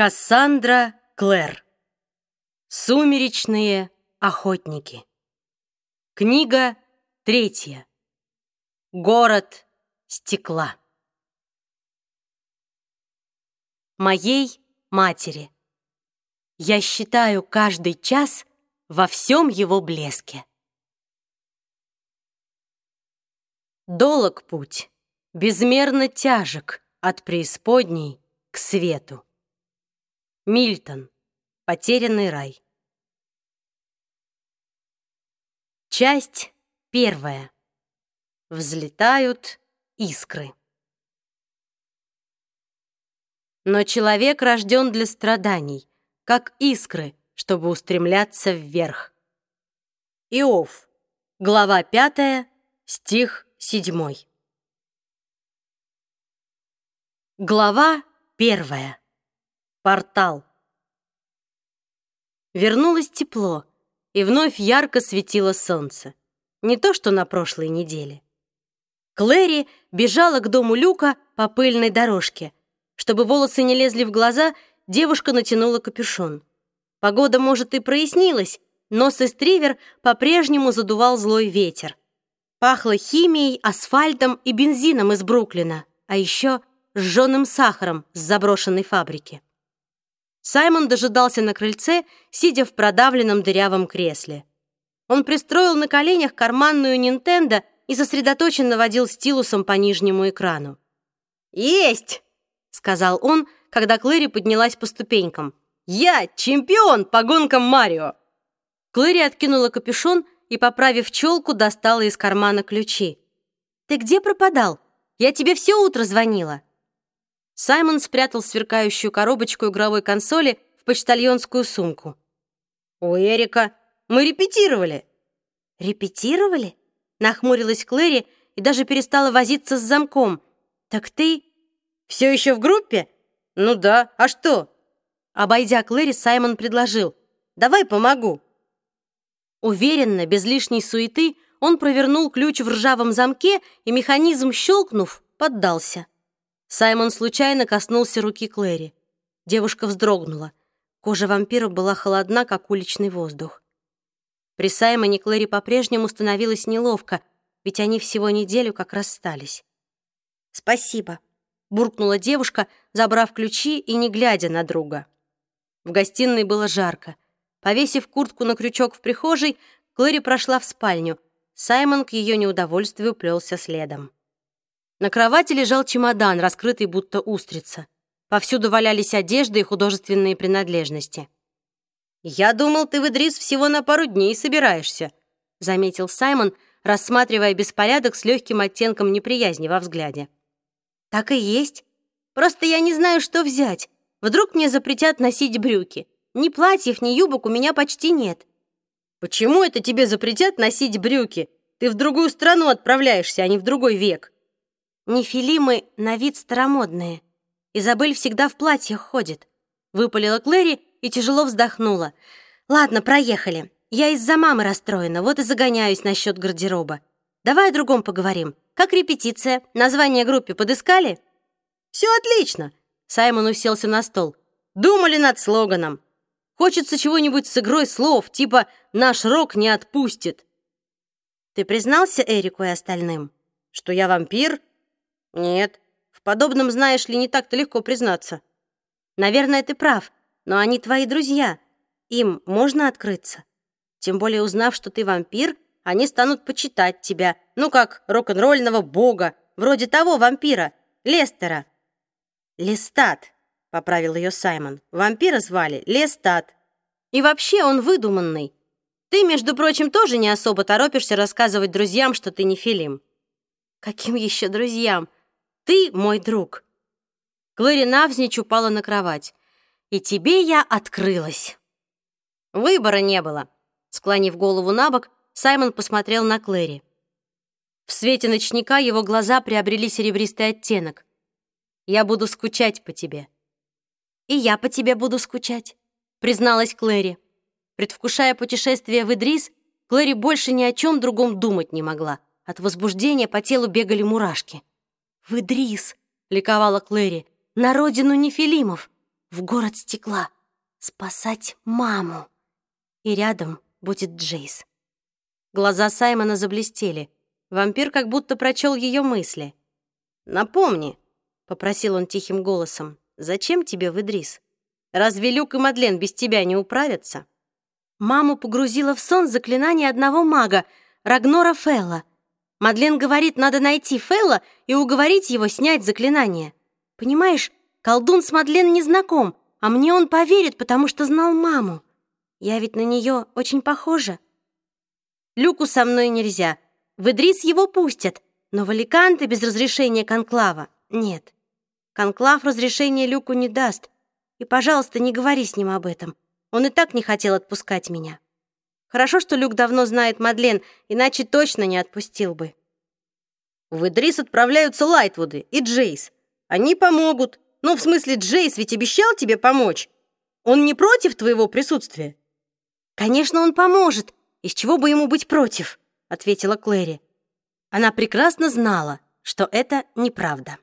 Кассандра Клэр. Сумеречные охотники. Книга третья. Город стекла. Моей матери. Я считаю каждый час во всем его блеске. Долог путь, безмерно тяжек от преисподней к свету. Мильтон. Потерянный рай. Часть первая. Взлетают искры. Но человек рожден для страданий, как искры, чтобы устремляться вверх. Иов. Глава пятая, стих седьмой. Глава первая. Портал. Вернулось тепло, и вновь ярко светило солнце. Не то, что на прошлой неделе. Клэри бежала к дому Люка по пыльной дорожке. Чтобы волосы не лезли в глаза, девушка натянула капюшон. Погода, может, и прояснилась, но с эстривер по-прежнему задувал злой ветер. Пахло химией, асфальтом и бензином из Бруклина, а еще сжженным сахаром с заброшенной фабрики. Саймон дожидался на крыльце, сидя в продавленном дырявом кресле. Он пристроил на коленях карманную Нинтендо и сосредоточенно водил стилусом по нижнему экрану. «Есть!» — сказал он, когда Клэри поднялась по ступенькам. «Я чемпион по гонкам Марио!» Клэри откинула капюшон и, поправив челку, достала из кармана ключи. «Ты где пропадал? Я тебе все утро звонила». Саймон спрятал сверкающую коробочку игровой консоли в почтальонскую сумку. «У Эрика. Мы репетировали». «Репетировали?» Нахмурилась Клэри и даже перестала возиться с замком. «Так ты...» «Все еще в группе?» «Ну да. А что?» Обойдя Клэри, Саймон предложил. «Давай помогу». Уверенно, без лишней суеты, он провернул ключ в ржавом замке, и механизм, щелкнув, поддался. Саймон случайно коснулся руки Клэри. Девушка вздрогнула. Кожа вампира была холодна, как уличный воздух. При Саймоне Клэри по-прежнему становилось неловко, ведь они всего неделю как расстались. «Спасибо», — буркнула девушка, забрав ключи и не глядя на друга. В гостиной было жарко. Повесив куртку на крючок в прихожей, Клэри прошла в спальню. Саймон к ее неудовольствию плелся следом. На кровати лежал чемодан, раскрытый будто устрица. Повсюду валялись одежда и художественные принадлежности. «Я думал, ты в Идрис всего на пару дней собираешься», заметил Саймон, рассматривая беспорядок с легким оттенком неприязни во взгляде. «Так и есть. Просто я не знаю, что взять. Вдруг мне запретят носить брюки. Ни платьев, ни юбок у меня почти нет». «Почему это тебе запретят носить брюки? Ты в другую страну отправляешься, а не в другой век». Нефилимы на вид старомодные. Изабель всегда в платьях ходит. Выпалила Клэри и тяжело вздохнула. Ладно, проехали. Я из-за мамы расстроена, вот и загоняюсь насчет гардероба. Давай о другом поговорим. Как репетиция? Название группе подыскали? Все отлично. Саймон уселся на стол. Думали над слоганом. Хочется чего-нибудь с игрой слов, типа «Наш рок не отпустит». Ты признался Эрику и остальным, что я вампир нет, в подобном, знаешь ли, не так-то легко признаться. Наверное, ты прав, но они твои друзья. Им можно открыться. Тем более, узнав, что ты вампир, они станут почитать тебя, ну, как рок-н-ролльного бога, вроде того вампира, Лестера. Лестат, поправил ее Саймон. Вампира звали Лестат. И вообще он выдуманный. Ты, между прочим, тоже не особо торопишься рассказывать друзьям, что ты не Филим. Каким еще друзьям? Ты мой друг». Глори навзничь упала на кровать. «И тебе я открылась». Выбора не было. Склонив голову на бок, Саймон посмотрел на Клэри. В свете ночника его глаза приобрели серебристый оттенок. «Я буду скучать по тебе». «И я по тебе буду скучать», — призналась Клэри. Предвкушая путешествие в Идрис, Клэри больше ни о чем другом думать не могла. От возбуждения по телу бегали мурашки. «В Идрис!» — ликовала Клэри. «На родину Нефилимов! в город стекла спасать маму. И рядом будет Джейс. Глаза Саймона заблестели. Вампир как будто прочел ее мысли. «Напомни», — попросил он тихим голосом, «зачем тебе в Идрис? Разве Люк и Мадлен без тебя не управятся?» Маму погрузила в сон заклинание одного мага, Рагнора Фелла. Мадлен говорит, надо найти Фелла и уговорить его снять заклинание. Понимаешь, колдун с Мадлен не знаком, а мне он поверит, потому что знал маму. Я ведь на нее очень похожа. Люку со мной нельзя. В Идрис его пустят, но в Аликанте без разрешения Конклава нет. Конклав разрешения Люку не даст. И, пожалуйста, не говори с ним об этом. Он и так не хотел отпускать меня. Хорошо, что Люк давно знает Мадлен, иначе точно не отпустил бы. В Идрис отправляются Лайтвуды и Джейс. Они помогут. Ну, в смысле, Джейс ведь обещал тебе помочь. Он не против твоего присутствия? Конечно, он поможет, из чего бы ему быть против?» — ответила Клэри. Она прекрасно знала, что это неправда.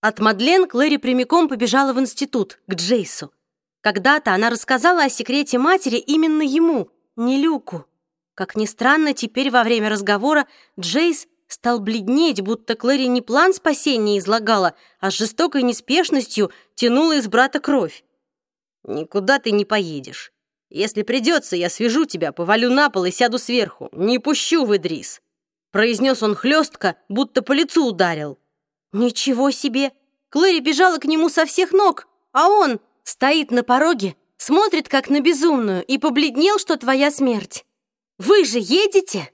От Мадлен Клэри прямиком побежала в институт, к Джейсу. Когда-то она рассказала о секрете матери именно ему, не Люку. Как ни странно, теперь во время разговора Джейс стал бледнеть, будто Клэри не план спасения излагала, а с жестокой неспешностью тянула из брата кровь. «Никуда ты не поедешь. Если придется, я свяжу тебя, повалю на пол и сяду сверху. Не пущу в Идрис!» Произнес он хлестко, будто по лицу ударил. «Ничего себе!» Клэри бежала к нему со всех ног, а он стоит на пороге, смотрит как на безумную и побледнел, что твоя смерть. «Вы же едете?»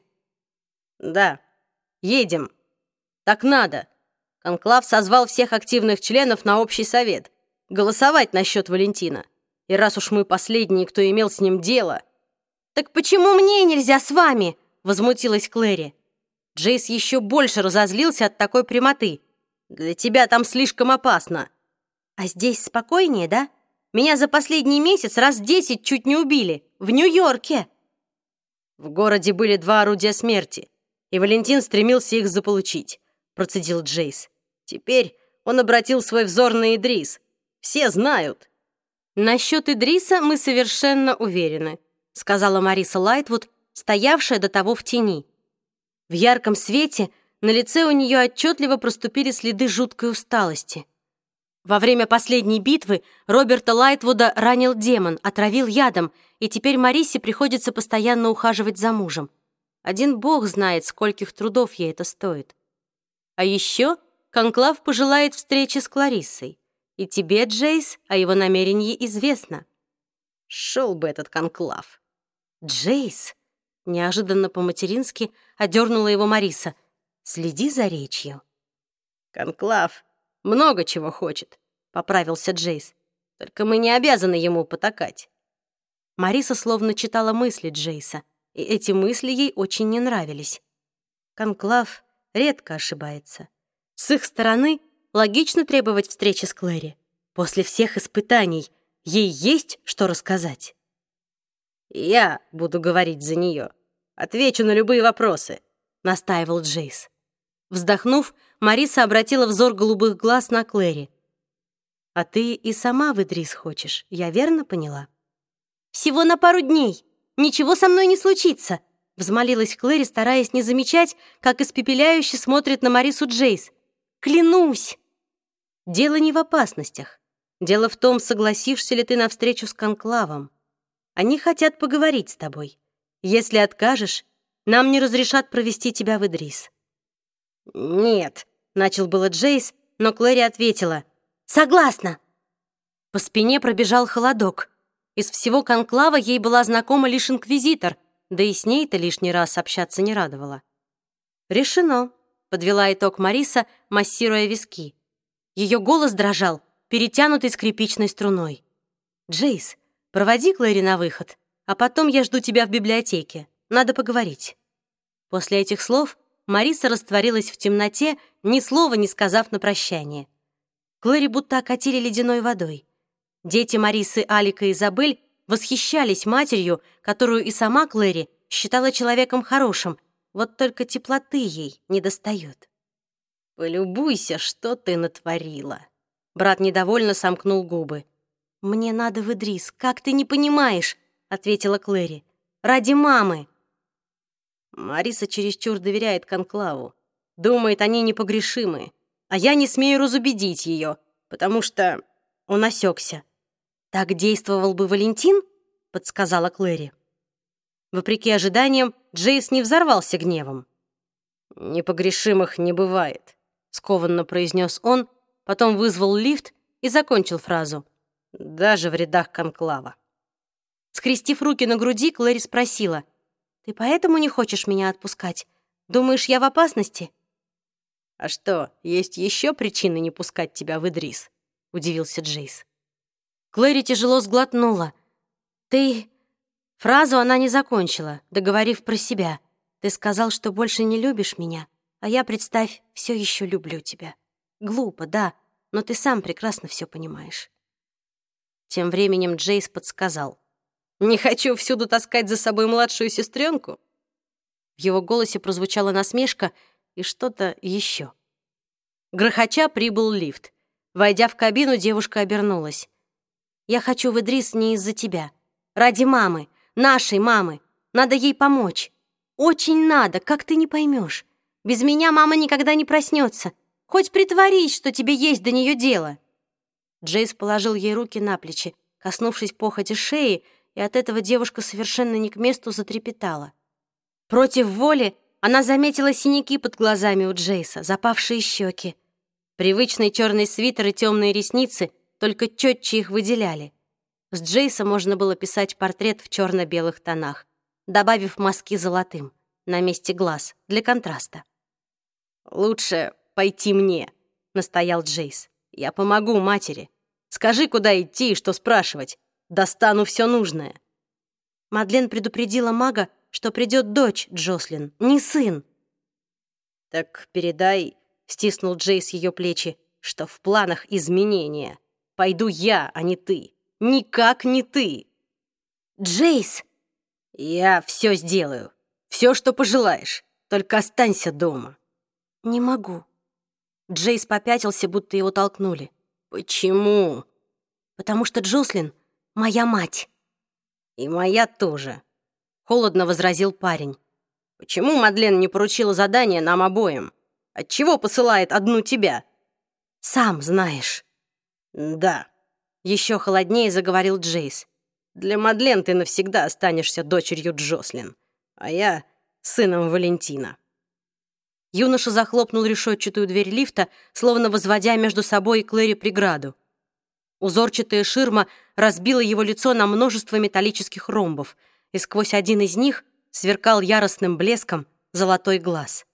«Да, едем. Так надо». Конклав созвал всех активных членов на общий совет. Голосовать насчет Валентина. И раз уж мы последние, кто имел с ним дело... «Так почему мне нельзя с вами?» — возмутилась Клэри. Джейс еще больше разозлился от такой прямоты. «Для тебя там слишком опасно». «А здесь спокойнее, да? Меня за последний месяц раз десять чуть не убили. В Нью-Йорке». В городе были два орудия смерти, и Валентин стремился их заполучить, процедил Джейс. Теперь он обратил свой взор на Идрис. Все знают, «Насчет Идриса мы совершенно уверены», сказала Мариса Лайтвуд, стоявшая до того в тени. В ярком свете на лице у нее отчетливо проступили следы жуткой усталости. Во время последней битвы Роберта Лайтвуда ранил демон, отравил ядом, и теперь Марисе приходится постоянно ухаживать за мужем. Один бог знает, скольких трудов ей это стоит. А еще Конклав пожелает встречи с Клариссой. И тебе, Джейс, о его намерении известно. Шел бы этот конклав. Джейс, неожиданно по-матерински одернула его Мариса. Следи за речью. Конклав много чего хочет, поправился Джейс. Только мы не обязаны ему потакать. Мариса словно читала мысли Джейса, и эти мысли ей очень не нравились. Конклав редко ошибается. С их стороны Логично требовать встречи с Клэри. После всех испытаний ей есть что рассказать. «Я буду говорить за нее. Отвечу на любые вопросы», — настаивал Джейс. Вздохнув, Мариса обратила взор голубых глаз на Клэри. «А ты и сама в Идрис хочешь, я верно поняла?» «Всего на пару дней. Ничего со мной не случится», — взмолилась Клэри, стараясь не замечать, как испепеляюще смотрит на Марису Джейс. «Клянусь!» Дело не в опасностях. Дело в том, согласишься ли ты на встречу с конклавом. Они хотят поговорить с тобой. Если откажешь, нам не разрешат провести тебя в Идрис». «Нет», — начал было Джейс, но Клэри ответила. «Согласна». По спине пробежал холодок. Из всего конклава ей была знакома лишь инквизитор, да и с ней-то лишний раз общаться не радовало. «Решено», — подвела итог Мариса, массируя виски. Ее голос дрожал, перетянутый скрипичной струной. «Джейс, проводи Клэри на выход, а потом я жду тебя в библиотеке. Надо поговорить». После этих слов Мариса растворилась в темноте, ни слова не сказав на прощание. Клэри будто окатили ледяной водой. Дети Марисы, Алика и Изабель восхищались матерью, которую и сама Клэри считала человеком хорошим, вот только теплоты ей не достает. Полюбуйся, что ты натворила. Брат недовольно сомкнул губы. «Мне надо в Идрис, как ты не понимаешь?» — ответила Клэри. «Ради мамы!» Мариса чересчур доверяет Конклаву. Думает, они непогрешимы. А я не смею разубедить ее, потому что он осекся. «Так действовал бы Валентин?» — подсказала Клэри. Вопреки ожиданиям, Джейс не взорвался гневом. «Непогрешимых не бывает», — скованно произнес он, потом вызвал лифт и закончил фразу. «Даже в рядах конклава». Скрестив руки на груди, Клэри спросила, «Ты поэтому не хочешь меня отпускать? Думаешь, я в опасности?» «А что, есть еще причины не пускать тебя в Идрис?» — удивился Джейс. Клэри тяжело сглотнула. «Ты...» Фразу она не закончила, договорив про себя. «Ты сказал, что больше не любишь меня, а я, представь, все еще люблю тебя. Глупо, да, но ты сам прекрасно все понимаешь». Тем временем Джейс подсказал. «Не хочу всюду таскать за собой младшую сестренку. В его голосе прозвучала насмешка и что-то еще. Грохоча прибыл лифт. Войдя в кабину, девушка обернулась. «Я хочу в Идрис не из-за тебя. Ради мамы, нашей мамы. Надо ей помочь. Очень надо, как ты не поймешь. Без меня мама никогда не проснется. Хоть притворись, что тебе есть до нее дело». Джейс положил ей руки на плечи, коснувшись походи шеи, и от этого девушка совершенно не к месту затрепетала. Против воли она заметила синяки под глазами у Джейса, запавшие щеки. Привычный черный свитер и темные ресницы только четче их выделяли. С Джейса можно было писать портрет в черно-белых тонах, добавив мазки золотым на месте глаз для контраста. «Лучше пойти мне», — настоял Джейс. «Я помогу матери. Скажи, куда идти и что спрашивать. Достану все нужное». Мадлен предупредила мага, что придет дочь Джослин, не сын. «Так передай», — стиснул Джейс ее плечи, «что в планах изменения. Пойду я, а не ты. Никак не ты». «Джейс!» «Я все сделаю. Все, что пожелаешь. Только останься дома». «Не могу». Джейс попятился, будто его толкнули. «Почему?» «Потому что Джослин — моя мать». «И моя тоже», холодно возразил парень. Почему Мадлен не поручила задание нам обоим? Отчего посылает одну тебя? Сам знаешь. Да. Еще холоднее заговорил Джейс. Для Мадлен ты навсегда останешься дочерью Джослин, а я сыном Валентина. Юноша захлопнул решетчатую дверь лифта, словно возводя между собой и Клэри преграду. Узорчатая ширма разбила его лицо на множество металлических ромбов — и сквозь один из них сверкал яростным блеском золотой глаз.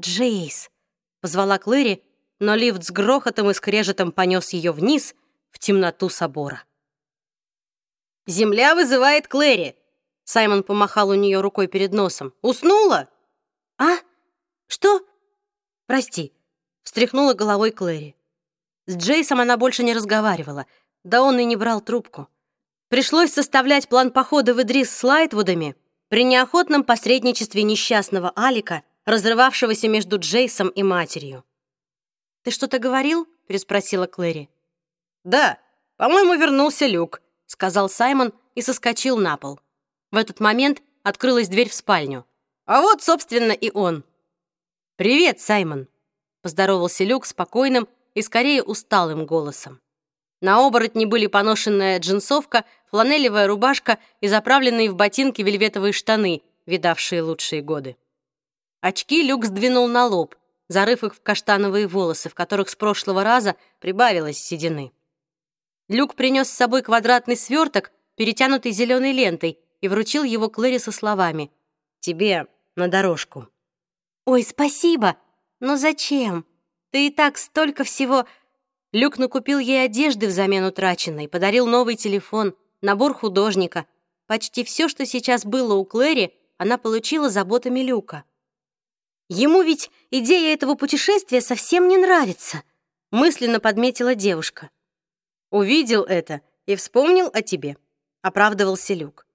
«Джейс!» — позвала Клэри, но лифт с грохотом и скрежетом понес ее вниз в темноту собора. «Земля вызывает Клэри!» Саймон помахал у нее рукой перед носом. «Уснула?» «А? Что?» «Прости», — встряхнула головой Клэри. С Джейсом она больше не разговаривала, да он и не брал трубку. Пришлось составлять план похода в Идрис с Лайтвудами при неохотном посредничестве несчастного Алика, разрывавшегося между Джейсом и матерью. «Ты что-то говорил?» — переспросила Клэри. «Да, по-моему, вернулся Люк», — сказал Саймон и соскочил на пол. В этот момент открылась дверь в спальню. А вот, собственно, и он. «Привет, Саймон», — поздоровался Люк спокойным и скорее усталым голосом. На оборотне были поношенная джинсовка, фланелевая рубашка и заправленные в ботинки вельветовые штаны, видавшие лучшие годы. Очки Люк сдвинул на лоб, зарыв их в каштановые волосы, в которых с прошлого раза прибавилось седины. Люк принес с собой квадратный сверток, перетянутый зеленой лентой, и вручил его Клэри со словами «Тебе на дорожку». «Ой, спасибо! Но зачем? Ты и так столько всего...» Люк накупил ей одежды взамен утраченной, подарил новый телефон, набор художника. Почти все, что сейчас было у Клэри, она получила заботами Люка. Ему ведь идея этого путешествия совсем не нравится, мысленно подметила девушка. Увидел это и вспомнил о тебе, оправдывался Люк.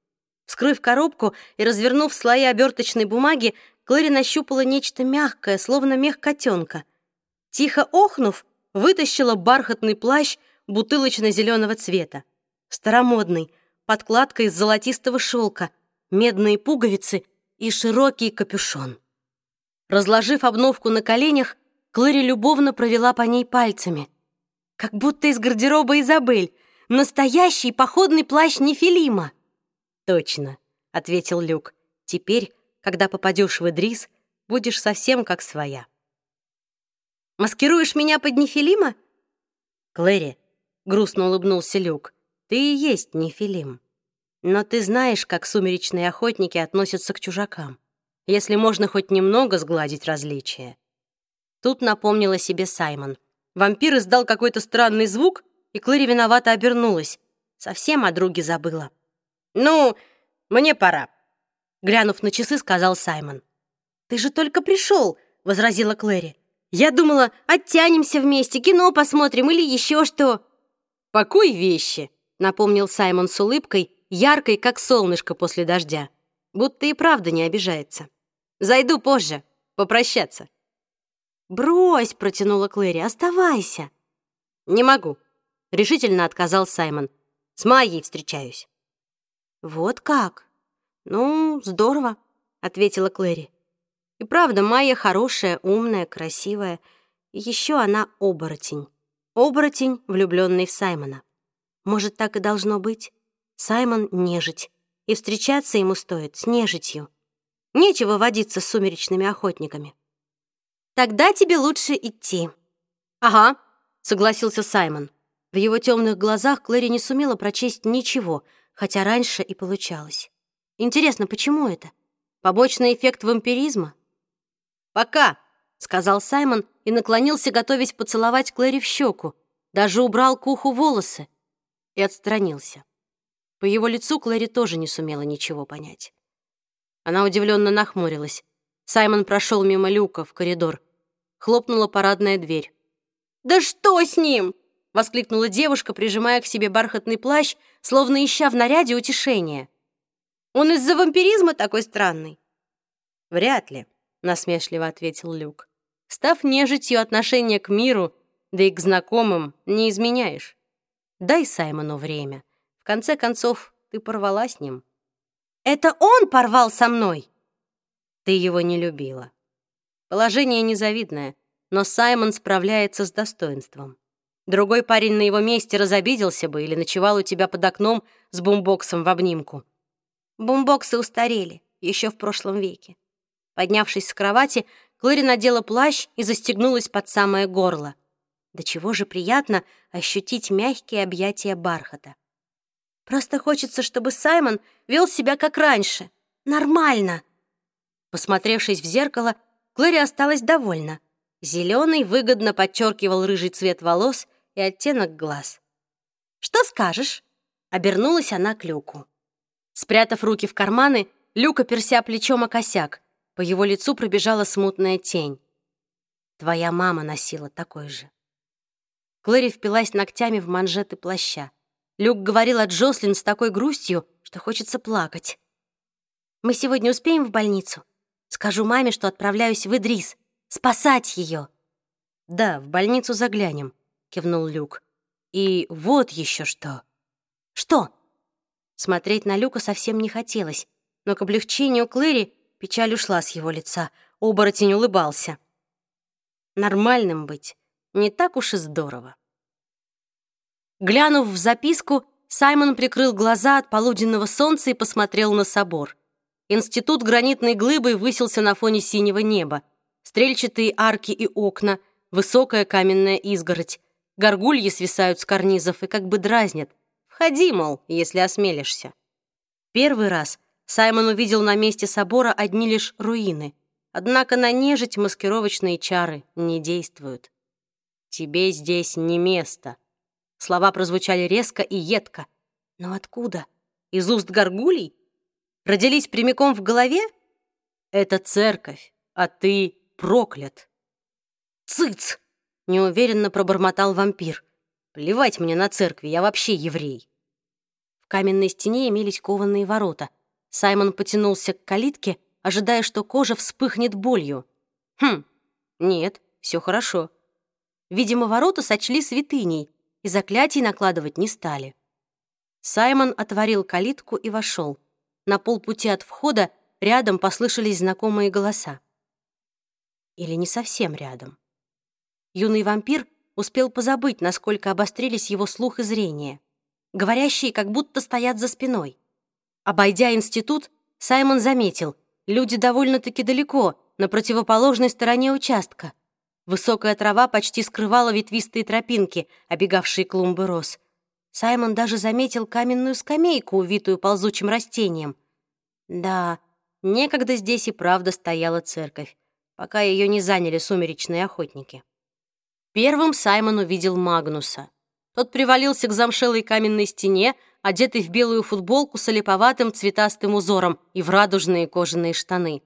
Вскрыв коробку и развернув слои оберточной бумаги, Клэри нащупала нечто мягкое, словно мех котенка. Тихо охнув, вытащила бархатный плащ бутылочно-зеленого цвета. Старомодный, подкладка из золотистого шелка, медные пуговицы и широкий капюшон. Разложив обновку на коленях, Клэри любовно провела по ней пальцами. Как будто из гардероба Изабель. Настоящий походный плащ Нефилима. «Точно», — ответил Люк. «Теперь, когда попадешь в Идрис, будешь совсем как своя». «Маскируешь меня под Нефилима?» «Клэри», — грустно улыбнулся Люк, — «ты и есть Нефилим. Но ты знаешь, как сумеречные охотники относятся к чужакам, если можно хоть немного сгладить различия». Тут напомнила себе Саймон. Вампир издал какой-то странный звук, и Клэри виновато обернулась. Совсем о друге забыла. «Ну, мне пора», — глянув на часы, сказал Саймон. «Ты же только пришел», — возразила Клэри. «Я думала, оттянемся вместе, кино посмотрим или еще что». «Пакуй вещи», — напомнил Саймон с улыбкой, яркой, как солнышко после дождя. Будто и правда не обижается. «Зайду позже, попрощаться». «Брось», — протянула Клэри, — «оставайся». «Не могу», — решительно отказал Саймон. «С Майей встречаюсь». «Вот как? Ну, здорово», — ответила Клэри. «И правда, Майя хорошая, умная, красивая. И еще она оборотень. Оборотень, влюбленный в Саймона. Может, так и должно быть? Саймон — нежить, и встречаться ему стоит с нежитью. Нечего водиться с сумеречными охотниками». «Тогда тебе лучше идти». «Ага», — согласился Саймон. В его темных глазах Клэри не сумела прочесть ничего, хотя раньше и получалось. Интересно, почему это? Побочный эффект вампиризма? «Пока», — сказал Саймон и наклонился, готовясь поцеловать Клэри в щеку, даже убрал к уху волосы и отстранился. По его лицу Клэри тоже не сумела ничего понять. Она удивленно нахмурилась. Саймон прошел мимо люка в коридор, Хлопнула парадная дверь. «Да что с ним?» — воскликнула девушка, прижимая к себе бархатный плащ, словно ища в наряде утешения. «Он из-за вампиризма такой странный?» «Вряд ли», — насмешливо ответил Люк. «Став нежитью отношения к миру, да и к знакомым, не изменяешь. Дай Саймону время. В конце концов, ты порвала с ним». «Это он порвал со мной?» «Ты его не любила». Положение незавидное, но Саймон справляется с достоинством. Другой парень на его месте разобиделся бы или ночевал у тебя под окном с бумбоксом в обнимку. Бумбоксы устарели, еще в прошлом веке. Поднявшись с кровати, Клэри надела плащ и застегнулась под самое горло. До чего же приятно ощутить мягкие объятия бархата. Просто хочется, чтобы Саймон вел себя как раньше. Нормально. Посмотревшись в зеркало, Глория осталась довольна. Зеленый выгодно подчеркивал рыжий цвет волос и оттенок глаз. «Что скажешь?» — обернулась она к Люку. Спрятав руки в карманы, Люк оперся плечом о косяк. По его лицу пробежала смутная тень. «Твоя мама носила такой же». Клэри впилась ногтями в манжеты плаща. Люк говорил о Джослин с такой грустью, что хочется плакать. «Мы сегодня успеем в больницу?» Скажу маме, что отправляюсь в Идрис. Спасать ее. «Да, в больницу заглянем», — кивнул Люк. «И вот еще что». «Что?» Смотреть на Люка совсем не хотелось, но к облегчению Клэри печаль ушла с его лица. Оборотень улыбался. Нормальным быть не так уж и здорово. Глянув в записку, Саймон прикрыл глаза от полуденного солнца и посмотрел на собор. Институт гранитной глыбой высился на фоне синего неба. Стрельчатые арки и окна, высокая каменная изгородь. Горгульи свисают с карнизов и как бы дразнят. Входи, мол, если осмелишься. Первый раз Саймон увидел на месте собора одни лишь руины. Однако на нежить маскировочные чары не действуют. «Тебе здесь не место». Слова прозвучали резко и едко. Но откуда? Из уст горгулей? родились прямиком в голове? Это церковь, а ты проклят. Цыц! Неуверенно пробормотал вампир. Плевать мне на церкви, я вообще еврей. В каменной стене имелись кованые ворота. Саймон потянулся к калитке, ожидая, что кожа вспыхнет болью. Хм, нет, все хорошо. Видимо, ворота сочли святыней и заклятий накладывать не стали. Саймон отворил калитку и вошел. На полпути от входа рядом послышались знакомые голоса. Или не совсем рядом. Юный вампир успел позабыть, насколько обострились его слух и зрение. Говорящие как будто стоят за спиной. Обойдя институт, Саймон заметил, люди довольно-таки далеко, на противоположной стороне участка. Высокая трава почти скрывала ветвистые тропинки, обегавшие клумбы роз. Саймон даже заметил каменную скамейку, увитую ползучим растением. Да, некогда здесь и правда стояла церковь, пока ее не заняли сумеречные охотники. Первым Саймон увидел Магнуса. Тот привалился к замшелой каменной стене, одетый в белую футболку с олиповатым цветастым узором и в радужные кожаные штаны.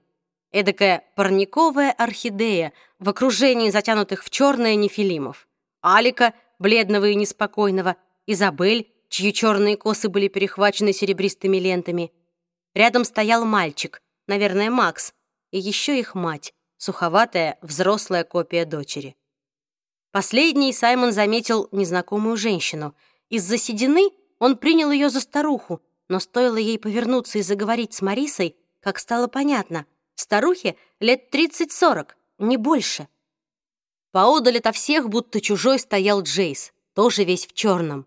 Эдакая парниковая орхидея в окружении затянутых в черное нефилимов. Алика, бледного и неспокойного, Изабель, чьи черные косы были перехвачены серебристыми лентами. Рядом стоял мальчик, наверное, Макс, и еще их мать, суховатая, взрослая копия дочери. Последний Саймон заметил незнакомую женщину. Из-за седины он принял ее за старуху, но стоило ей повернуться и заговорить с Марисой, как стало понятно, старухе лет 30-40, не больше. Поодаль ото всех, будто чужой, стоял Джейс, тоже весь в черном.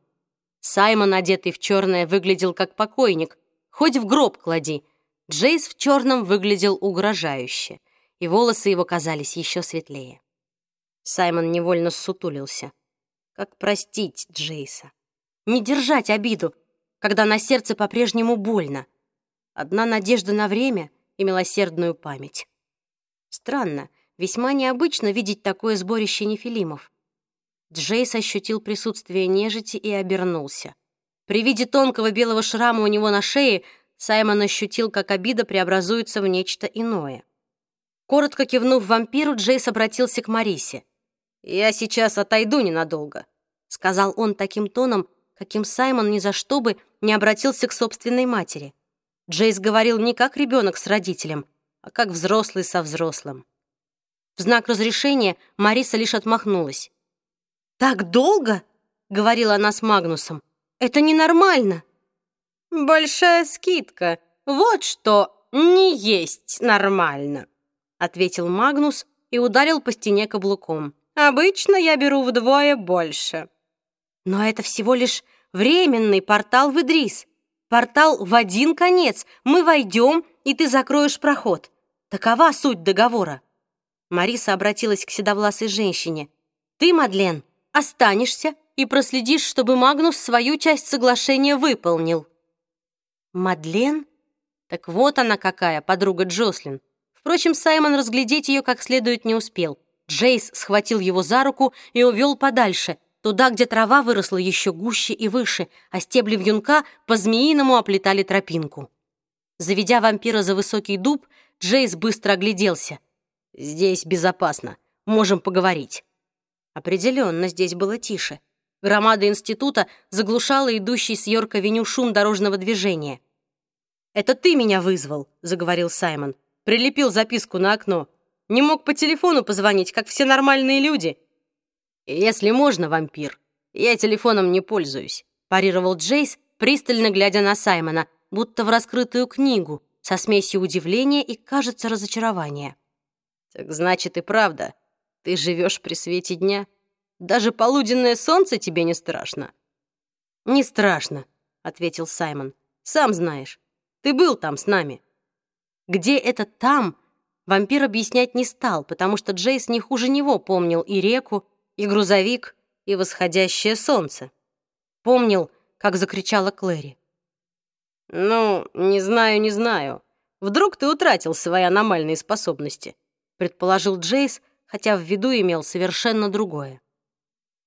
Саймон, одетый в черное, выглядел как покойник, хоть в гроб клади. Джейс в черном выглядел угрожающе, и волосы его казались еще светлее. Саймон невольно ссутулился. Как простить Джейса? Не держать обиду, когда на сердце по-прежнему больно. Одна надежда на время и милосердную память. Странно, весьма необычно видеть такое сборище нефилимов. Джейс ощутил присутствие нежити и обернулся. При виде тонкого белого шрама у него на шее Саймон ощутил, как обида преобразуется в нечто иное. Коротко кивнув вампиру, Джейс обратился к Марисе. «Я сейчас отойду ненадолго», — сказал он таким тоном, каким Саймон ни за что бы не обратился к собственной матери. Джейс говорил не как ребенок с родителем, а как взрослый со взрослым. В знак разрешения Мариса лишь отмахнулась. «Так долго?» — говорила она с Магнусом. «Это ненормально». «Большая скидка. Вот что не есть нормально», — ответил Магнус и ударил по стене каблуком. Обычно я беру вдвое больше. Но это всего лишь временный портал в Идрис. Портал в один конец. Мы войдем, и ты закроешь проход. Такова суть договора. Мариса обратилась к седовласой женщине. Ты, Мадлен, останешься и проследишь, чтобы Магнус свою часть соглашения выполнил. Мадлен? Так вот она какая, подруга Джослин. Впрочем, Саймон разглядеть ее как следует не успел. Джейс схватил его за руку и увел подальше, туда, где трава выросла еще гуще и выше, а стебли вьюнка по-змеиному оплетали тропинку. Заведя вампира за высокий дуб, Джейс быстро огляделся. «Здесь безопасно. Можем поговорить». Определенно, здесь было тише. Громада института заглушала идущий с Йорк-авеню шум дорожного движения. «Это ты меня вызвал», — заговорил Саймон. Прилепил записку на окно. Не мог по телефону позвонить, как все нормальные люди. Если можно, вампир, я телефоном не пользуюсь, парировал Джейс, пристально глядя на Саймона, будто в раскрытую книгу, со смесью удивления и, кажется, разочарования. Так значит и правда, ты живешь при свете дня? Даже полуденное солнце тебе не страшно? Не страшно, ответил Саймон. Сам знаешь, ты был там с нами. Где это там? Вампир объяснять не стал, потому что Джейс не хуже него помнил и реку, и грузовик, и восходящее солнце. Помнил, как закричала Клэри. «Ну, не знаю, не знаю. Вдруг ты утратил свои аномальные способности», предположил Джейс, хотя в виду имел совершенно другое.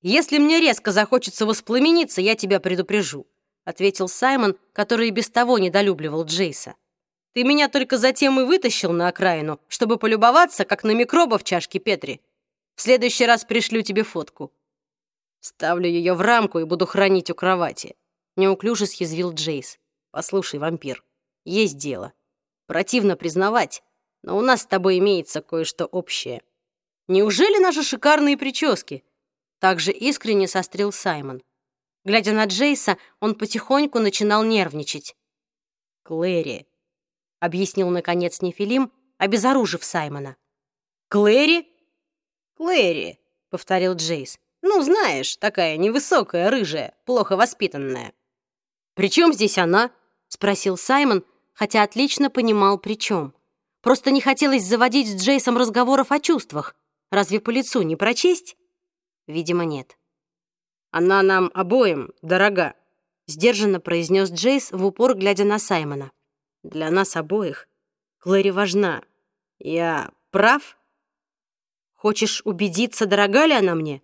«Если мне резко захочется воспламениться, я тебя предупрежу», ответил Саймон, который и без того недолюбливал Джейса. Ты меня только затем и вытащил на окраину, чтобы полюбоваться, как на микроба в чашке Петри. В следующий раз пришлю тебе фотку. Ставлю ее в рамку и буду хранить у кровати. Неуклюже съязвил Джейс. Послушай, вампир, есть дело. Противно признавать, но у нас с тобой имеется кое-что общее. Неужели наши шикарные прически? Также искренне сострил Саймон. Глядя на Джейса, он потихоньку начинал нервничать. «Клэри», — объяснил, наконец, Нефилим, обезоружив Саймона. «Клэри?» «Клэри», — повторил Джейс. «Ну, знаешь, такая невысокая, рыжая, плохо воспитанная». «При чем здесь она?» — спросил Саймон, хотя отлично понимал, при чем. Просто не хотелось заводить с Джейсом разговоров о чувствах. Разве по лицу не прочесть? Видимо, нет. «Она нам обоим дорога», — сдержанно произнес Джейс в упор, глядя на Саймона. «Для нас обоих Клэри важна. Я прав?» Хочешь убедиться, дорога ли она мне?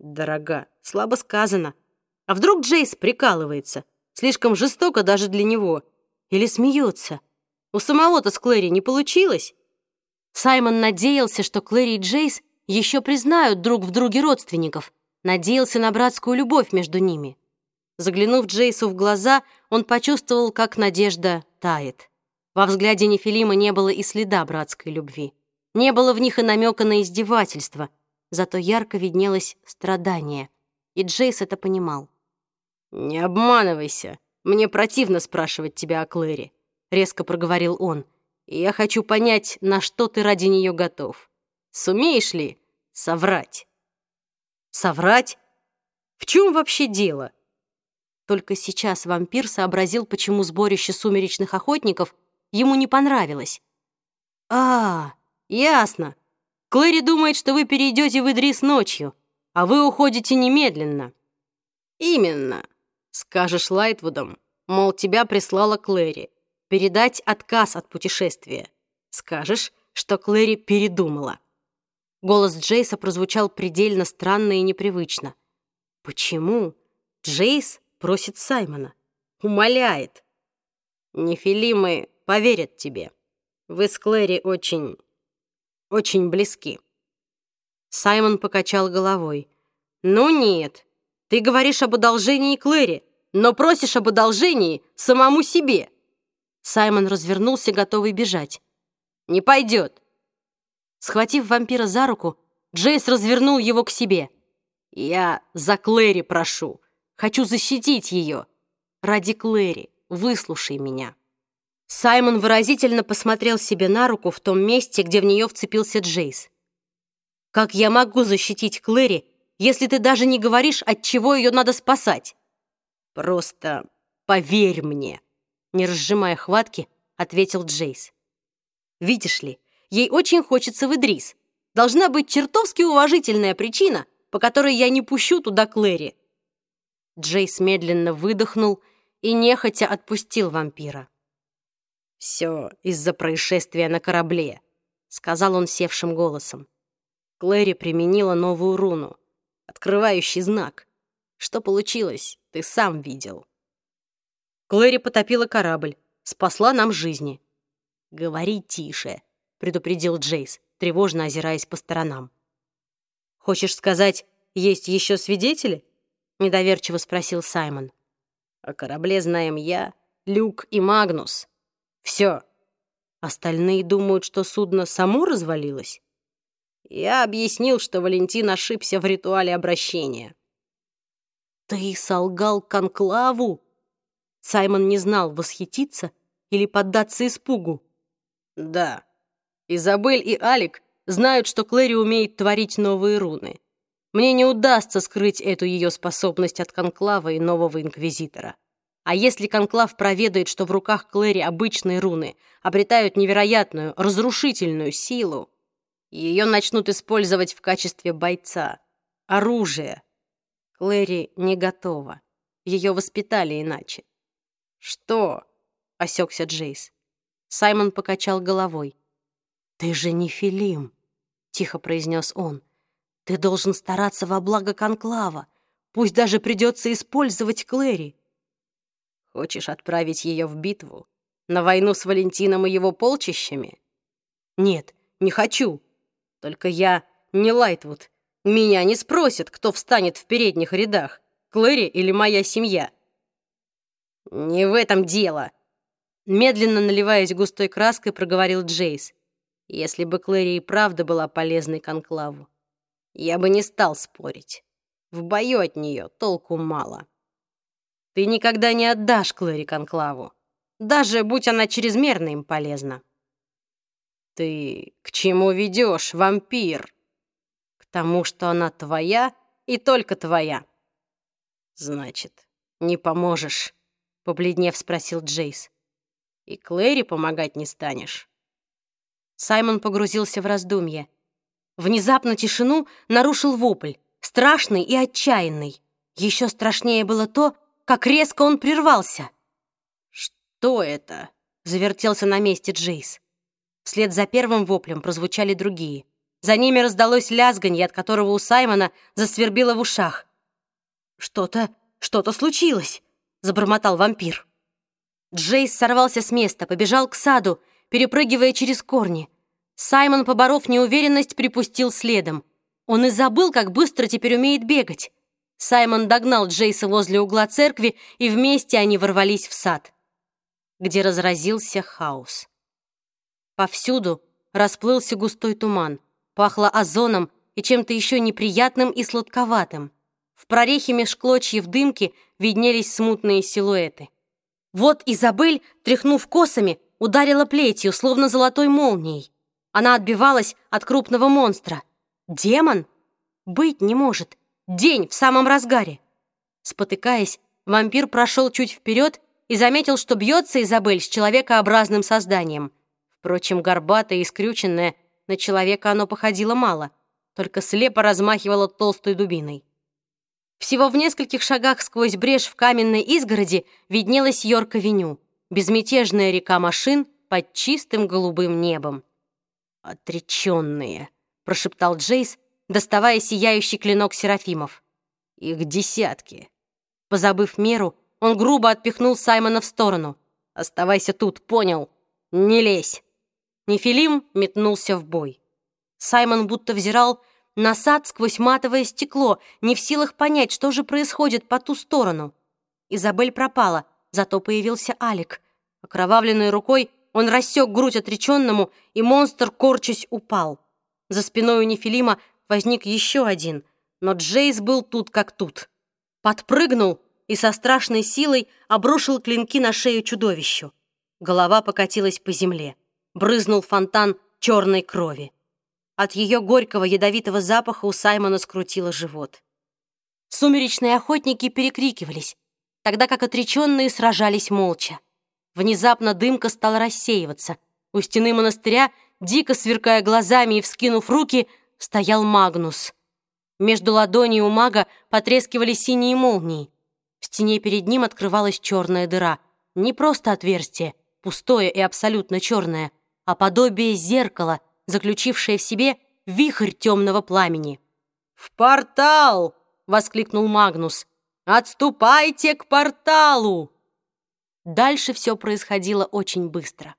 Дорога. Слабо сказано. А вдруг Джейс прикалывается? Слишком жестоко даже для него. Или смеется? У самого-то с Клэри не получилось. Саймон надеялся, что Клэри и Джейс еще признают друг в друге родственников. Надеялся на братскую любовь между ними. Заглянув Джейсу в глаза, он почувствовал, как надежда тает. Во взгляде Нефилима не было и следа братской любви. Не было в них и намека на издевательство, зато ярко виднелось страдание. И Джейс это понимал. «Не обманывайся. Мне противно спрашивать тебя о Клэри», — резко проговорил он. «И я хочу понять, на что ты ради нее готов. Сумеешь ли соврать?» «Соврать? В чем вообще дело?» Только сейчас вампир сообразил, почему сборище сумеречных охотников ему не понравилось. «А, «Ясно. Клэри думает, что вы перейдете в Идрис ночью, а вы уходите немедленно». «Именно. Скажешь Лайтвудам, мол, тебя прислала Клэри. Передать отказ от путешествия. Скажешь, что Клэри передумала». Голос Джейса прозвучал предельно странно и непривычно. «Почему? Джейс просит Саймона. Умоляет. Нефилимы поверят тебе. Вы с Клэри очень очень близки». Саймон покачал головой. «Ну нет, ты говоришь об одолжении Клэри, но просишь об одолжении самому себе». Саймон развернулся, готовый бежать. «Не пойдет». Схватив вампира за руку, Джейс развернул его к себе. «Я за Клэри прошу. Хочу защитить ее. Ради Клэри, выслушай меня». Саймон выразительно посмотрел себе на руку в том месте, где в нее вцепился Джейс. «Как я могу защитить Клэри, если ты даже не говоришь, от чего ее надо спасать?» «Просто поверь мне», — не разжимая хватки, ответил Джейс. «Видишь ли, ей очень хочется в Идрис. Должна быть чертовски уважительная причина, по которой я не пущу туда Клэри». Джейс медленно выдохнул и нехотя отпустил вампира. «Все из-за происшествия на корабле», — сказал он севшим голосом. Клэри применила новую руну, открывающий знак. Что получилось, ты сам видел. Клэри потопила корабль, спасла нам жизни. «Говори тише», — предупредил Джейс, тревожно озираясь по сторонам. «Хочешь сказать, есть еще свидетели?» — недоверчиво спросил Саймон. «О корабле знаем я, Люк и Магнус», все. Остальные думают, что судно само развалилось? Я объяснил, что Валентин ошибся в ритуале обращения. Ты солгал конклаву? Саймон не знал, восхититься или поддаться испугу. Да. Изабель и Алик знают, что Клэри умеет творить новые руны. Мне не удастся скрыть эту ее способность от конклава и нового инквизитора. А если Конклав проведает, что в руках Клэри обычные руны обретают невероятную, разрушительную силу, ее начнут использовать в качестве бойца, оружия. Клэри не готова. Ее воспитали иначе. «Что?» — осекся Джейс. Саймон покачал головой. «Ты же не Филим», — тихо произнес он. «Ты должен стараться во благо Конклава. Пусть даже придется использовать Клэри. Хочешь отправить ее в битву? На войну с Валентином и его полчищами? Нет, не хочу. Только я не Лайтвуд. Меня не спросят, кто встанет в передних рядах, Клэри или моя семья. Не в этом дело. Медленно наливаясь густой краской, проговорил Джейс. Если бы Клэри и правда была полезной конклаву. Я бы не стал спорить. В бою от нее толку мало. Ты никогда не отдашь Клэри Конклаву, даже будь она чрезмерно им полезна. Ты к чему ведешь, вампир? К тому, что она твоя и только твоя. Значит, не поможешь, побледнев спросил Джейс. И Клэри помогать не станешь. Саймон погрузился в раздумье. Внезапно тишину нарушил вопль, страшный и отчаянный. Еще страшнее было то, как резко он прервался. «Что это?» — завертелся на месте Джейс. Вслед за первым воплем прозвучали другие. За ними раздалось лязганье, от которого у Саймона засвербило в ушах. «Что-то, что-то случилось!» — забормотал вампир. Джейс сорвался с места, побежал к саду, перепрыгивая через корни. Саймон, поборов неуверенность, припустил следом. Он и забыл, как быстро теперь умеет бегать. Саймон догнал Джейса возле угла церкви, и вместе они ворвались в сад, где разразился хаос. Повсюду расплылся густой туман, пахло озоном и чем-то еще неприятным и сладковатым. В прорехе меж клочьев дымки виднелись смутные силуэты. Вот Изабель, тряхнув косами, ударила плетью, словно золотой молнией. Она отбивалась от крупного монстра. Демон? Быть не может. День в самом разгаре. Спотыкаясь, вампир прошел чуть вперед и заметил, что бьется Изабель с человекообразным созданием. Впрочем, горбатое и скрюченное, на человека оно походило мало, только слепо размахивало толстой дубиной. Всего в нескольких шагах сквозь брешь в каменной изгороди виднелась Йорк-авеню, безмятежная река машин под чистым голубым небом. «Отреченные», — прошептал Джейс, доставая сияющий клинок Серафимов. «Их десятки». Позабыв меру, он грубо отпихнул Саймона в сторону. «Оставайся тут, понял? Не лезь!» Нефилим метнулся в бой. Саймон будто взирал на сад сквозь матовое стекло, не в силах понять, что же происходит по ту сторону. Изабель пропала, зато появился Алик. Окровавленной рукой он рассек грудь отреченному, и монстр, корчась, упал. За спиной у Нефилима возник еще один, но Джейс был тут как тут. Подпрыгнул и со страшной силой обрушил клинки на шею чудовищу. Голова покатилась по земле. Брызнул фонтан черной крови. От ее горького ядовитого запаха у Саймона скрутило живот. Сумеречные охотники перекрикивались, тогда как отреченные сражались молча. Внезапно дымка стала рассеиваться. У стены монастыря, дико сверкая глазами и вскинув руки, стоял Магнус. Между ладоней у мага потрескивали синие молнии. В стене перед ним открывалась черная дыра. Не просто отверстие, пустое и абсолютно черное, а подобие зеркала, заключившее в себе вихрь темного пламени. «В портал!» — воскликнул Магнус. «Отступайте к порталу!» Дальше все происходило очень быстро.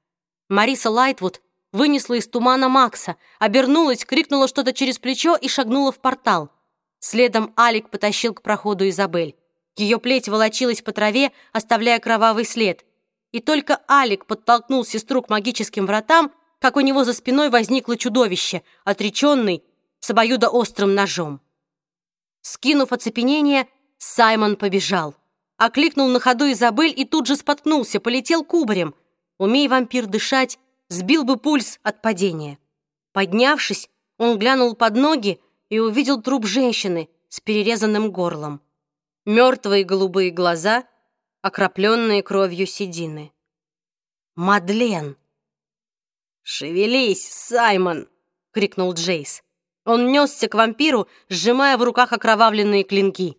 Мариса Лайтвуд вынесла из тумана Макса, обернулась, крикнула что-то через плечо и шагнула в портал. Следом Алик потащил к проходу Изабель. Ее плеть волочилась по траве, оставляя кровавый след. И только Алик подтолкнул сестру к магическим вратам, как у него за спиной возникло чудовище, отреченный, с обоюдоострым ножом. Скинув оцепенение, Саймон побежал. Окликнул на ходу Изабель и тут же споткнулся, полетел кубарем. Умей вампир дышать, сбил бы пульс от падения. Поднявшись, он глянул под ноги и увидел труп женщины с перерезанным горлом. Мертвые голубые глаза, окропленные кровью седины. Мадлен! «Шевелись, Саймон!» — крикнул Джейс. Он несся к вампиру, сжимая в руках окровавленные клинки.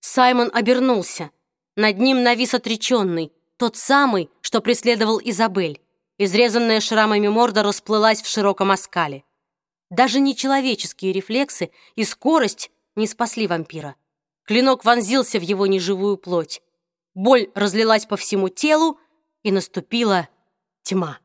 Саймон обернулся. Над ним навис отреченный, тот самый, что преследовал Изабель. Изрезанная шрамами морда расплылась в широком оскале. Даже нечеловеческие рефлексы и скорость не спасли вампира. Клинок вонзился в его неживую плоть. Боль разлилась по всему телу, и наступила тьма.